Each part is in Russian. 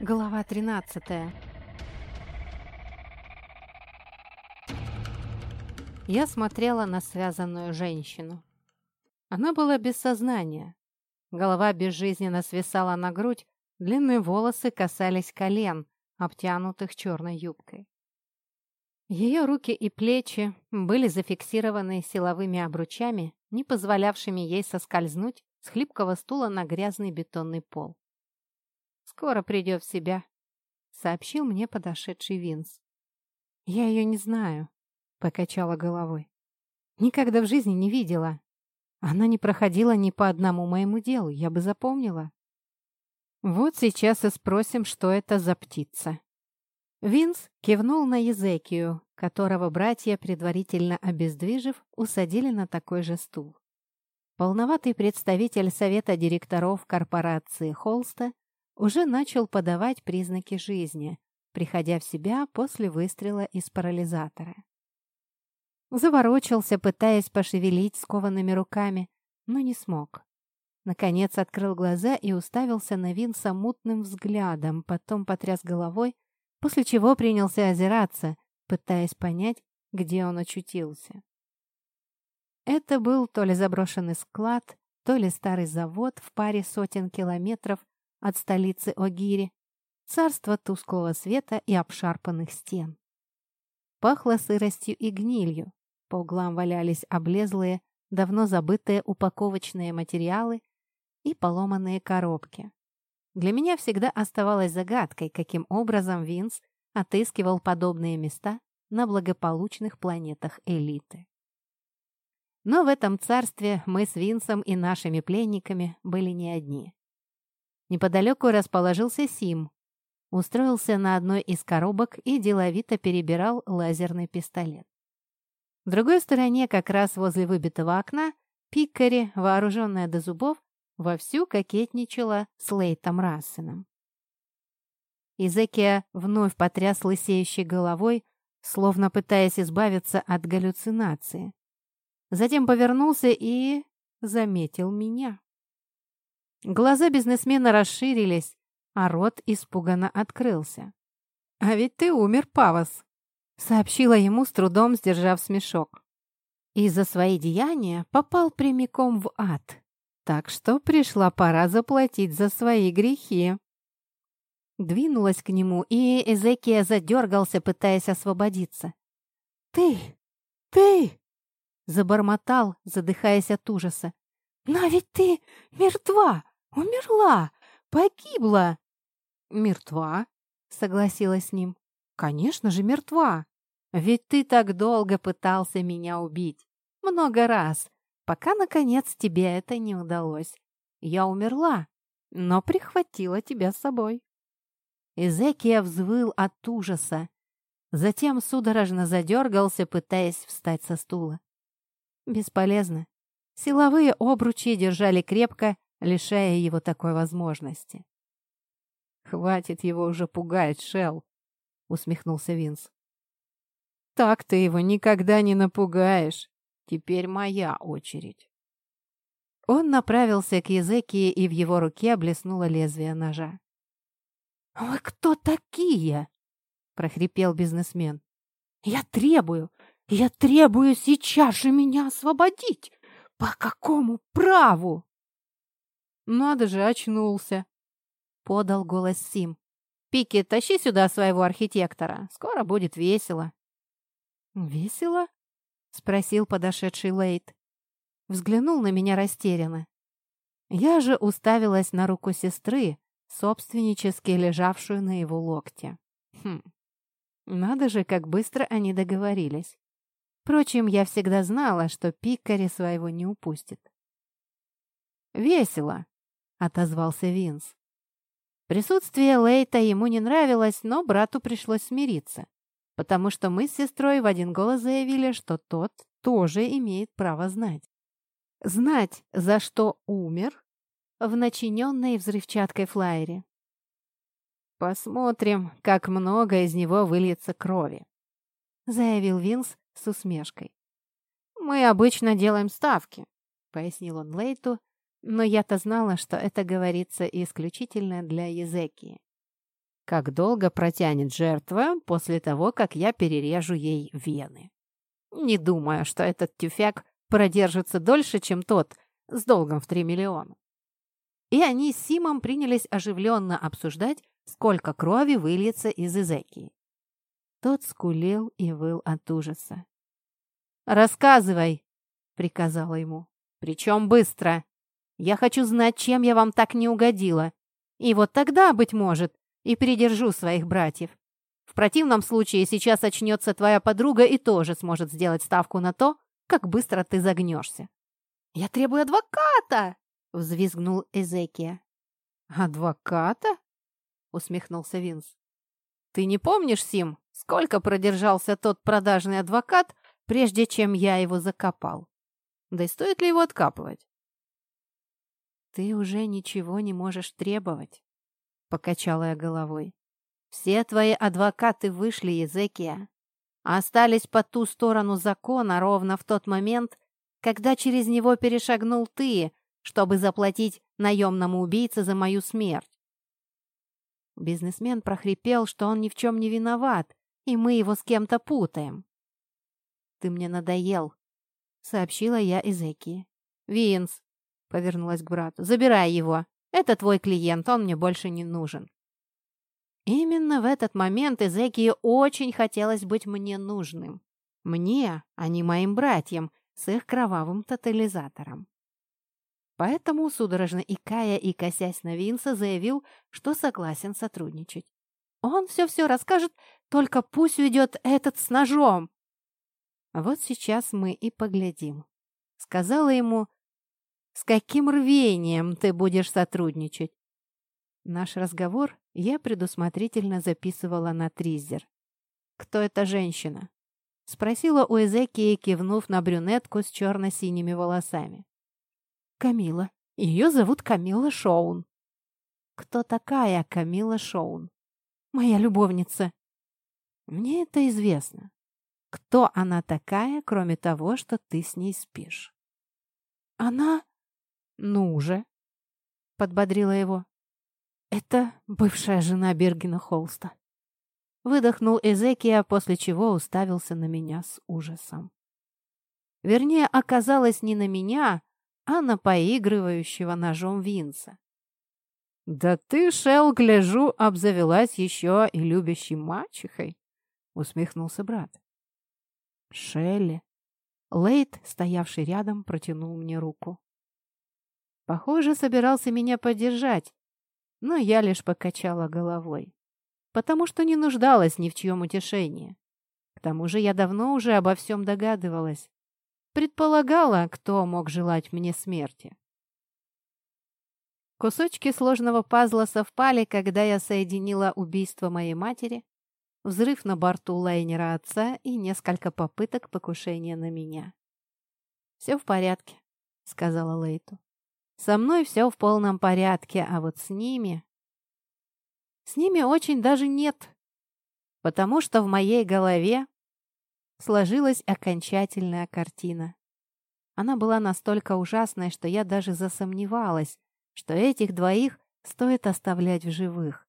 Глава 13 Я смотрела на связанную женщину. Она была без сознания. Голова безжизненно свисала на грудь, длинные волосы касались колен, обтянутых черной юбкой. Ее руки и плечи были зафиксированы силовыми обручами, не позволявшими ей соскользнуть с хлипкого стула на грязный бетонный пол. «Скоро придет в себя», — сообщил мне подошедший Винс. «Я ее не знаю», — покачала головой. «Никогда в жизни не видела. Она не проходила ни по одному моему делу, я бы запомнила». «Вот сейчас и спросим, что это за птица». Винс кивнул на Езекию, которого братья, предварительно обездвижив, усадили на такой же стул. Полноватый представитель совета директоров корпорации Холста уже начал подавать признаки жизни, приходя в себя после выстрела из парализатора. Заворочился, пытаясь пошевелить скованными руками, но не смог. Наконец открыл глаза и уставился на Винса мутным взглядом, потом потряс головой, после чего принялся озираться, пытаясь понять, где он очутился. Это был то ли заброшенный склад, то ли старый завод в паре сотен километров от столицы Огири, царство тусклого света и обшарпанных стен. Пахло сыростью и гнилью, по углам валялись облезлые, давно забытые упаковочные материалы и поломанные коробки. Для меня всегда оставалось загадкой, каким образом Винс отыскивал подобные места на благополучных планетах элиты. Но в этом царстве мы с Винсом и нашими пленниками были не одни. Неподалеку расположился Сим, устроился на одной из коробок и деловито перебирал лазерный пистолет. В другой стороне, как раз возле выбитого окна, Пиккари, вооруженная до зубов, вовсю кокетничала с Лейтом Рассеном. Изекия вновь потряс лысеющей головой, словно пытаясь избавиться от галлюцинации. Затем повернулся и заметил меня. Глаза бизнесмена расширились, а рот испуганно открылся. «А ведь ты умер, Павас», — сообщила ему, с трудом сдержав смешок. «И за свои деяния попал прямиком в ад, так что пришла пора заплатить за свои грехи». Двинулась к нему, и Эзекия задергался, пытаясь освободиться. «Ты! Ты!» Забормотал, задыхаясь от ужаса. «Но ведь ты мертва! Умерла! Погибла!» «Мертва?» — согласилась с ним. «Конечно же, мертва! Ведь ты так долго пытался меня убить. Много раз, пока, наконец, тебе это не удалось. Я умерла, но прихватила тебя с собой». Эзекия взвыл от ужаса. Затем судорожно задергался, пытаясь встать со стула. Бесполезно. Силовые обручи держали крепко, лишая его такой возможности. «Хватит его уже пугать, Шелл!» — усмехнулся Винс. «Так ты его никогда не напугаешь. Теперь моя очередь». Он направился к Езекии, и в его руке блеснуло лезвие ножа. «Вы кто такие?» — прохрипел бизнесмен. «Я требую, я требую сейчас же меня освободить! По какому праву?» «Надо же, очнулся!» — подал голос Сим. «Пики, тащи сюда своего архитектора. Скоро будет весело». «Весело?» — спросил подошедший Лейт. Взглянул на меня растерянно. Я же уставилась на руку сестры, собственнически лежавшую на его локте. Хм, надо же, как быстро они договорились. Впрочем, я всегда знала, что Пикари своего не упустит. «Весело», — отозвался Винс. Присутствие Лейта ему не нравилось, но брату пришлось смириться, потому что мы с сестрой в один голос заявили, что тот тоже имеет право знать. Знать, за что умер, в начиненной взрывчаткой флайере. «Посмотрим, как много из него выльется крови», — заявил Винс с усмешкой. «Мы обычно делаем ставки», — пояснил он Лейту, но я-то знала, что это говорится исключительно для Езекии. как долго протянет жертва после того, как я перережу ей вены. Не думаю, что этот тюфяк продержится дольше, чем тот с долгом в 3 миллиона. И они с Симом принялись оживленно обсуждать, сколько крови выльется из Изекии. Тот скулил и выл от ужаса. «Рассказывай!» — приказала ему. «Причем быстро. Я хочу знать, чем я вам так не угодила. И вот тогда, быть может, и придержу своих братьев. В противном случае сейчас очнется твоя подруга и тоже сможет сделать ставку на то, как быстро ты загнешься». «Я требую адвоката!» — взвизгнул Эзекия. «Адвоката?» — усмехнулся Винс. «Ты не помнишь, Сим, сколько продержался тот продажный адвокат, прежде чем я его закопал? Да и стоит ли его откапывать?» «Ты уже ничего не можешь требовать», — покачала я головой. «Все твои адвокаты вышли из Экия, а остались по ту сторону закона ровно в тот момент, когда через него перешагнул ты, чтобы заплатить наемному убийце за мою смерть. Бизнесмен прохрипел, что он ни в чем не виноват, и мы его с кем-то путаем. «Ты мне надоел», — сообщила я Эзеки. «Винс», — повернулась к брату, — «забирай его. Это твой клиент, он мне больше не нужен». Именно в этот момент Эзекии очень хотелось быть мне нужным. Мне, а не моим братьям, с их кровавым тотализатором. Поэтому, судорожно икая и косясь на Винса, заявил, что согласен сотрудничать. Он все-все расскажет, только пусть уйдет этот с ножом. Вот сейчас мы и поглядим. Сказала ему, с каким рвением ты будешь сотрудничать. Наш разговор я предусмотрительно записывала на тризер. «Кто эта женщина?» Спросила у Эзекии, кивнув на брюнетку с черно-синими волосами. Камила. Ее зовут Камила Шоун. Кто такая Камила Шоун? Моя любовница. Мне это известно. Кто она такая, кроме того, что ты с ней спишь? Она... Ну уже, подбодрила его. Это бывшая жена Бергена Холста. Выдохнул Эзекия, после чего уставился на меня с ужасом. Вернее, оказалось не на меня, а на поигрывающего ножом Винса. «Да ты, Шел, гляжу, обзавелась еще и любящей мачехой!» — усмехнулся брат. «Шелли!» Лейт, стоявший рядом, протянул мне руку. Похоже, собирался меня поддержать, но я лишь покачала головой, потому что не нуждалась ни в чьем утешении. К тому же я давно уже обо всем догадывалась. Предполагала, кто мог желать мне смерти. Кусочки сложного пазла совпали, когда я соединила убийство моей матери, взрыв на борту лайнера отца и несколько попыток покушения на меня. «Все в порядке», — сказала Лейту. «Со мной все в полном порядке, а вот с ними...» «С ними очень даже нет, потому что в моей голове сложилась окончательная картина. Она была настолько ужасной, что я даже засомневалась, что этих двоих стоит оставлять в живых.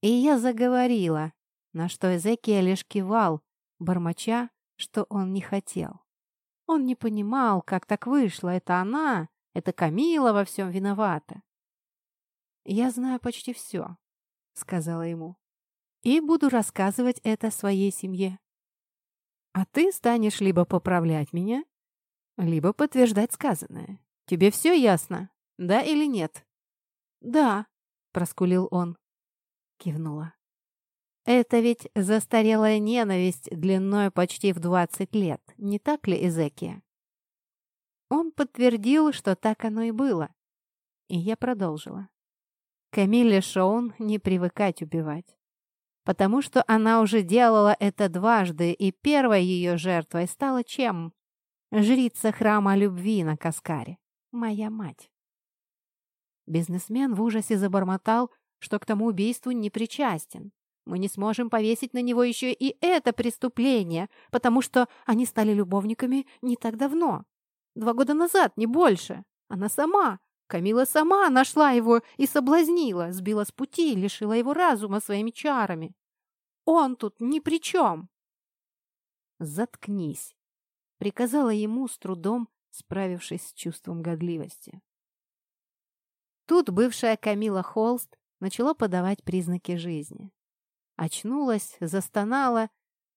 И я заговорила, на что Эзекия лишь кивал, бормоча, что он не хотел. Он не понимал, как так вышло. Это она, это Камила во всем виновата. «Я знаю почти все», — сказала ему, — «и буду рассказывать это своей семье. А ты станешь либо поправлять меня, либо подтверждать сказанное. Тебе все ясно, да или нет?» «Да», — проскулил он. Кивнула. «Это ведь застарелая ненависть длиной почти в двадцать лет, не так ли, Эзекия?» Он подтвердил, что так оно и было. И я продолжила. Камиле Шоун не привыкать убивать потому что она уже делала это дважды, и первой ее жертвой стала чем? Жрица храма любви на Каскаре, моя мать. Бизнесмен в ужасе забормотал, что к тому убийству не причастен. Мы не сможем повесить на него еще и это преступление, потому что они стали любовниками не так давно. Два года назад, не больше. Она сама, Камила сама нашла его и соблазнила, сбила с пути, лишила его разума своими чарами. Он тут ни при чем. «Заткнись», — приказала ему с трудом, справившись с чувством годливости. Тут бывшая Камила Холст начала подавать признаки жизни. Очнулась, застонала.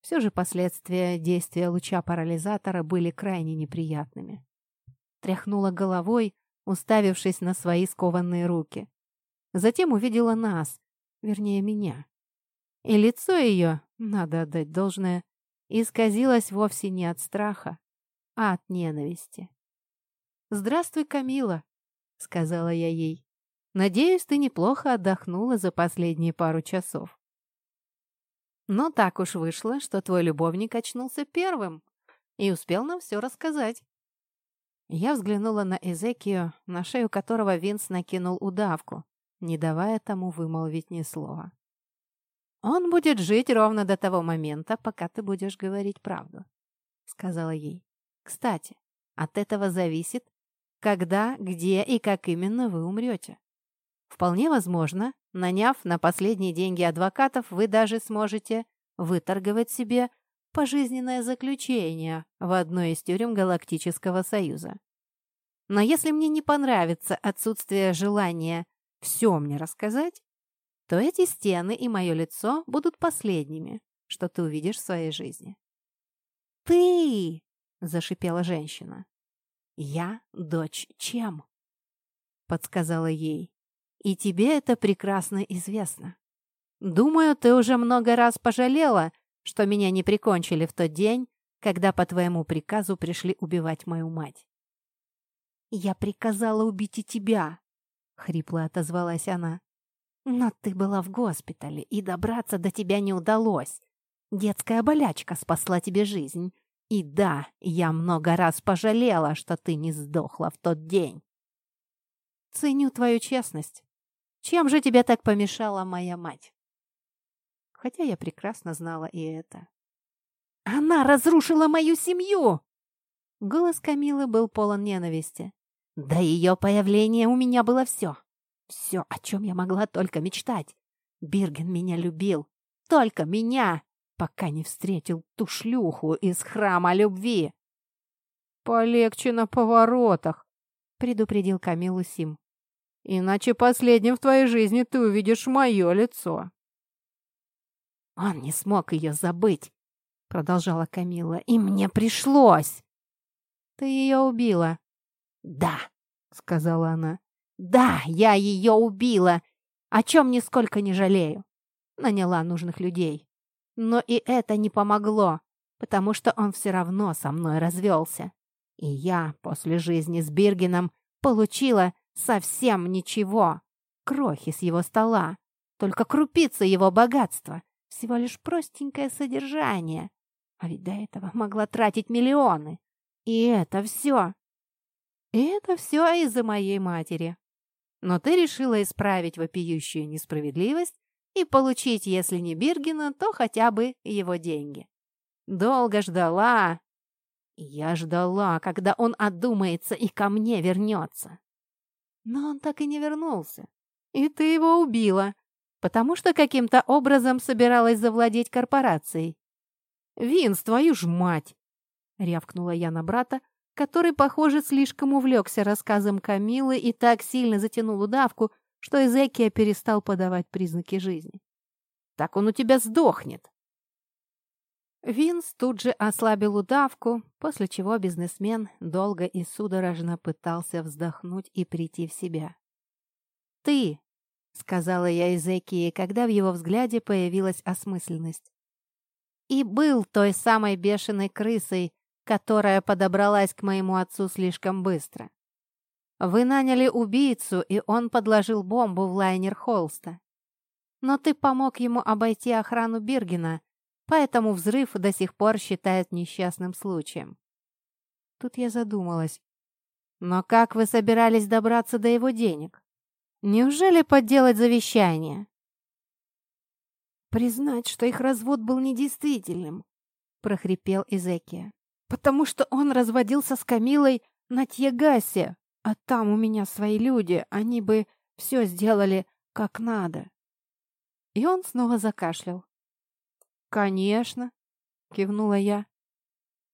Все же последствия действия луча парализатора были крайне неприятными. Тряхнула головой, уставившись на свои скованные руки. Затем увидела нас, вернее меня. И лицо ее, надо отдать должное, исказилось вовсе не от страха, а от ненависти. «Здравствуй, Камила», — сказала я ей. «Надеюсь, ты неплохо отдохнула за последние пару часов». Но так уж вышло, что твой любовник очнулся первым и успел нам все рассказать. Я взглянула на Эзекию, на шею которого Винс накинул удавку, не давая тому вымолвить ни слова. «Он будет жить ровно до того момента, пока ты будешь говорить правду», — сказала ей. «Кстати, от этого зависит, когда, где и как именно вы умрете. Вполне возможно, наняв на последние деньги адвокатов, вы даже сможете выторговать себе пожизненное заключение в одной из тюрем Галактического Союза. Но если мне не понравится отсутствие желания все мне рассказать, то эти стены и мое лицо будут последними, что ты увидишь в своей жизни. «Ты!» — зашипела женщина. «Я дочь чем?» — подсказала ей. «И тебе это прекрасно известно. Думаю, ты уже много раз пожалела, что меня не прикончили в тот день, когда по твоему приказу пришли убивать мою мать». «Я приказала убить и тебя», — хрипло отозвалась она. «Но ты была в госпитале, и добраться до тебя не удалось. Детская болячка спасла тебе жизнь, и да, я много раз пожалела, что ты не сдохла в тот день. Ценю твою честность. Чем же тебе так помешала моя мать? Хотя я прекрасно знала и это. Она разрушила мою семью! Голос Камилы был полон ненависти. До ее появления у меня было все. Все, о чем я могла только мечтать. Бирген меня любил. Только меня пока не встретил ту шлюху из храма любви. «Полегче на поворотах», — предупредил Камилу Сим. «Иначе последним в твоей жизни ты увидишь мое лицо». «Он не смог ее забыть», — продолжала Камила, — «и мне пришлось». «Ты ее убила». «Да», — сказала она. «Да, я ее убила, о чем нисколько не жалею. Наняла нужных людей. Но и это не помогло, потому что он все равно со мной развелся. И я после жизни с Биргеном получила совсем ничего. Крохи с его стола, только крупицы его богатства, всего лишь простенькое содержание. А ведь до этого могла тратить миллионы. И это все. И это все из-за моей матери. Но ты решила исправить вопиющую несправедливость и получить, если не Биргена, то хотя бы его деньги. Долго ждала. Я ждала, когда он одумается и ко мне вернется. Но он так и не вернулся. И ты его убила, потому что каким-то образом собиралась завладеть корпорацией. «Винс, твою ж мать!» — рявкнула я на брата, который, похоже, слишком увлекся рассказом Камилы и так сильно затянул удавку, что Эзекия перестал подавать признаки жизни. «Так он у тебя сдохнет!» Винс тут же ослабил удавку, после чего бизнесмен долго и судорожно пытался вздохнуть и прийти в себя. «Ты!» — сказала я Эзекии, когда в его взгляде появилась осмысленность. «И был той самой бешеной крысой, которая подобралась к моему отцу слишком быстро. Вы наняли убийцу, и он подложил бомбу в лайнер Холста. Но ты помог ему обойти охрану Биргена, поэтому взрыв до сих пор считают несчастным случаем. Тут я задумалась. Но как вы собирались добраться до его денег? Неужели подделать завещание? Признать, что их развод был недействительным, прохрипел Изекия. Потому что он разводился с Камилой на Тьегасе, А там у меня свои люди, они бы все сделали как надо. И он снова закашлял. «Конечно», — кивнула я.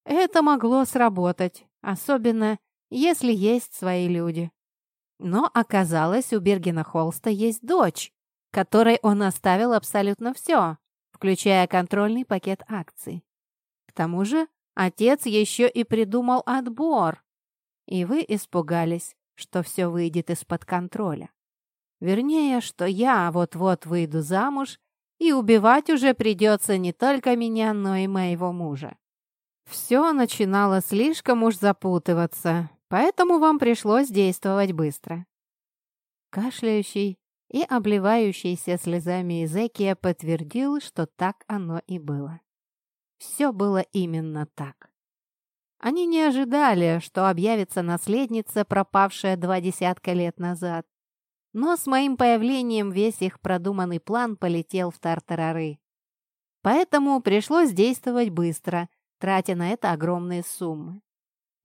«Это могло сработать, особенно если есть свои люди». Но оказалось, у Бергена Холста есть дочь, которой он оставил абсолютно все, включая контрольный пакет акций. К тому же отец еще и придумал отбор, и вы испугались, что все выйдет из-под контроля. Вернее, что я вот-вот выйду замуж, и убивать уже придется не только меня, но и моего мужа. Все начинало слишком уж запутываться, поэтому вам пришлось действовать быстро. Кашляющий и обливающийся слезами Изекия подтвердил, что так оно и было. Все было именно так. Они не ожидали, что объявится наследница, пропавшая два десятка лет назад. Но с моим появлением весь их продуманный план полетел в тартарары. Поэтому пришлось действовать быстро, тратя на это огромные суммы.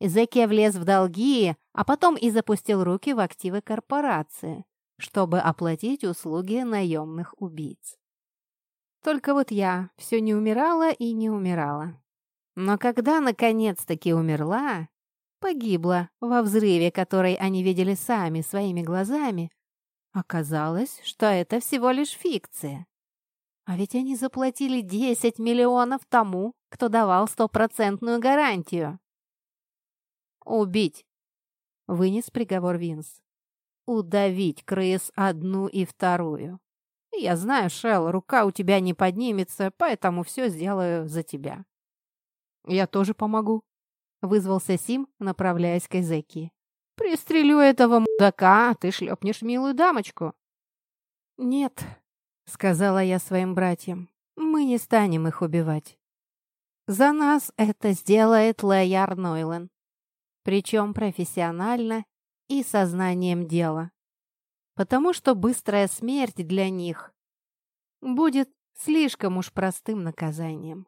Изекия влез в долги, а потом и запустил руки в активы корпорации, чтобы оплатить услуги наемных убийц. Только вот я все не умирала и не умирала. Но когда наконец-таки умерла, погибла во взрыве, который они видели сами своими глазами, оказалось, что это всего лишь фикция. А ведь они заплатили 10 миллионов тому, кто давал стопроцентную гарантию. «Убить!» — вынес приговор Винс. «Удавить крыс одну и вторую. Я знаю, Шел, рука у тебя не поднимется, поэтому все сделаю за тебя». «Я тоже помогу», — вызвался Сим, направляясь к Эзеки. «Пристрелю этого мудака, а ты шлепнешь милую дамочку». «Нет», — сказала я своим братьям, — «мы не станем их убивать. За нас это сделает Лояр Нойлен причем профессионально и сознанием дела. Потому что быстрая смерть для них будет слишком уж простым наказанием.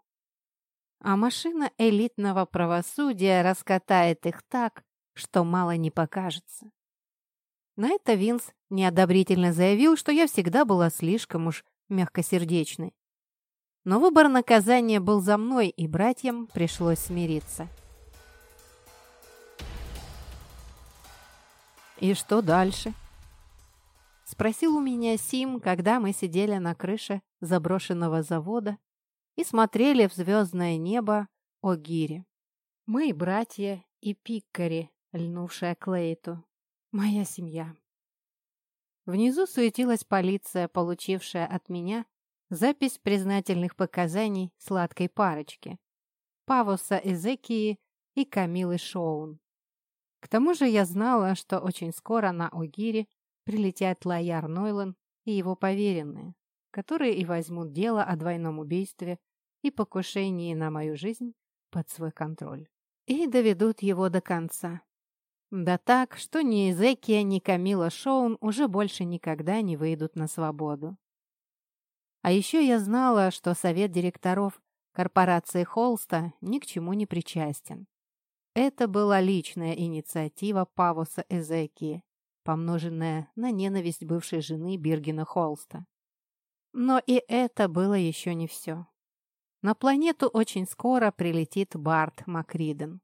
А машина элитного правосудия раскатает их так, что мало не покажется. На это Винс неодобрительно заявил, что я всегда была слишком уж мягкосердечной. Но выбор наказания был за мной, и братьям пришлось смириться. «И что дальше?» Спросил у меня Сим, когда мы сидели на крыше заброшенного завода и смотрели в звездное небо о гире. Мы, братья и пиккари, льнувшая к Лейту. Моя семья. Внизу суетилась полиция, получившая от меня запись признательных показаний сладкой парочки. Павоса Эзекии и Камилы Шоун. К тому же я знала, что очень скоро на Огире прилетят Лояр Нойлан и его поверенные, которые и возьмут дело о двойном убийстве и покушении на мою жизнь под свой контроль. И доведут его до конца. Да так, что ни Эзекия, ни Камила Шоун уже больше никогда не выйдут на свободу. А еще я знала, что совет директоров корпорации Холста ни к чему не причастен. Это была личная инициатива Павоса Эзекии, помноженная на ненависть бывшей жены Биргена Холста. Но и это было еще не все. На планету очень скоро прилетит Барт Макриден.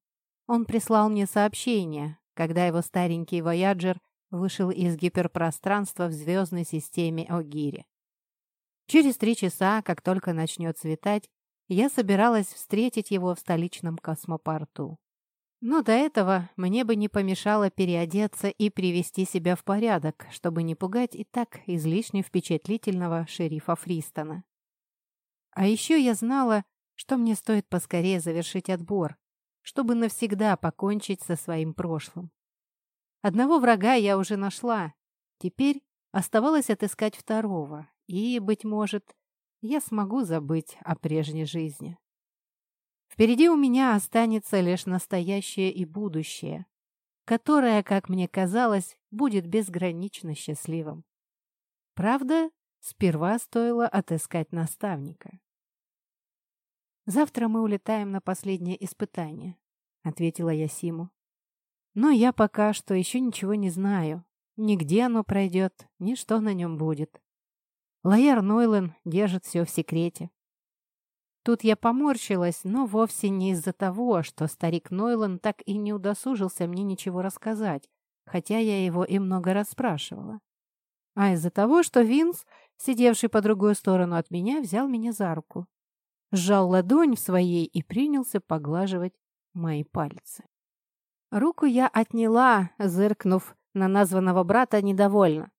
Он прислал мне сообщение, когда его старенький Вояджер вышел из гиперпространства в звездной системе Огири. Через три часа, как только начнет светать, я собиралась встретить его в столичном космопорту. Но до этого мне бы не помешало переодеться и привести себя в порядок, чтобы не пугать и так излишне впечатлительного шерифа Фристона. А еще я знала, что мне стоит поскорее завершить отбор, чтобы навсегда покончить со своим прошлым. Одного врага я уже нашла. Теперь оставалось отыскать второго, и, быть может, я смогу забыть о прежней жизни. Впереди у меня останется лишь настоящее и будущее, которое, как мне казалось, будет безгранично счастливым. Правда, сперва стоило отыскать наставника. «Завтра мы улетаем на последнее испытание», — ответила я Симу. Но я пока что еще ничего не знаю. Ни где оно пройдет, ни что на нем будет. Лояр Нойлен держит все в секрете. Тут я поморщилась, но вовсе не из-за того, что старик Нойлан так и не удосужился мне ничего рассказать, хотя я его и много раз спрашивала. А из-за того, что Винс, сидевший по другую сторону от меня, взял меня за руку. Сжал ладонь в своей и принялся поглаживать мои пальцы. Руку я отняла, зыркнув на названного брата недовольно,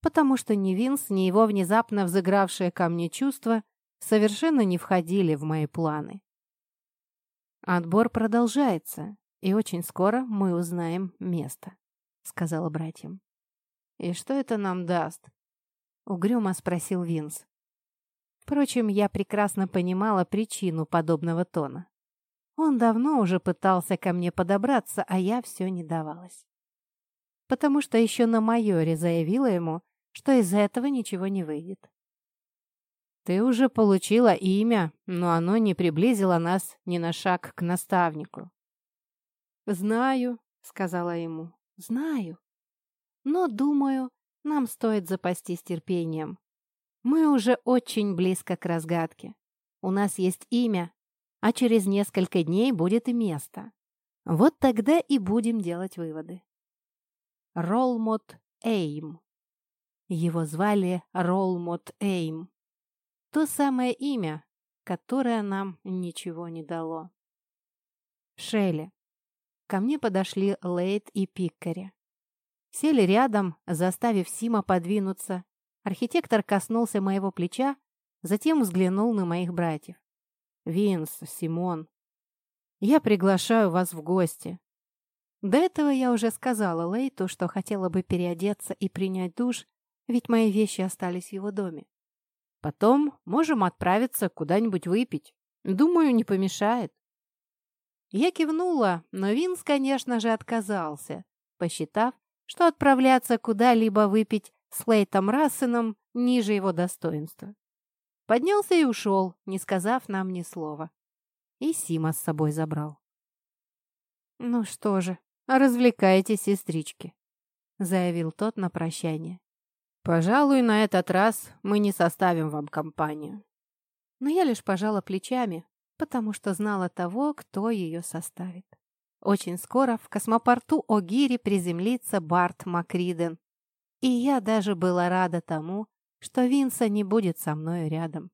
потому что ни Винс, ни его внезапно взыгравшее ко мне чувство совершенно не входили в мои планы. «Отбор продолжается, и очень скоро мы узнаем место», — сказала братьям. «И что это нам даст?» — угрюмо спросил Винс. Впрочем, я прекрасно понимала причину подобного тона. Он давно уже пытался ко мне подобраться, а я все не давалась. Потому что еще на майоре заявила ему, что из этого ничего не выйдет. Ты уже получила имя, но оно не приблизило нас ни на шаг к наставнику. «Знаю», — сказала ему, — «знаю. Но, думаю, нам стоит запастись терпением. Мы уже очень близко к разгадке. У нас есть имя, а через несколько дней будет и место. Вот тогда и будем делать выводы». Ролмот Эйм. Его звали Ролмот Эйм. То самое имя, которое нам ничего не дало. Шелли. Ко мне подошли Лейт и Пиккари. Сели рядом, заставив Сима подвинуться. Архитектор коснулся моего плеча, затем взглянул на моих братьев. «Винс, Симон, я приглашаю вас в гости». До этого я уже сказала Лейту, что хотела бы переодеться и принять душ, ведь мои вещи остались в его доме. Потом можем отправиться куда-нибудь выпить. Думаю, не помешает». Я кивнула, но Винс, конечно же, отказался, посчитав, что отправляться куда-либо выпить с Лейтом Рассеном ниже его достоинства. Поднялся и ушел, не сказав нам ни слова. И Сима с собой забрал. «Ну что же, развлекайтесь, сестрички», — заявил тот на прощание. «Пожалуй, на этот раз мы не составим вам компанию». Но я лишь пожала плечами, потому что знала того, кто ее составит. Очень скоро в космопорту Огири приземлится Барт Макриден, и я даже была рада тому, что Винса не будет со мной рядом.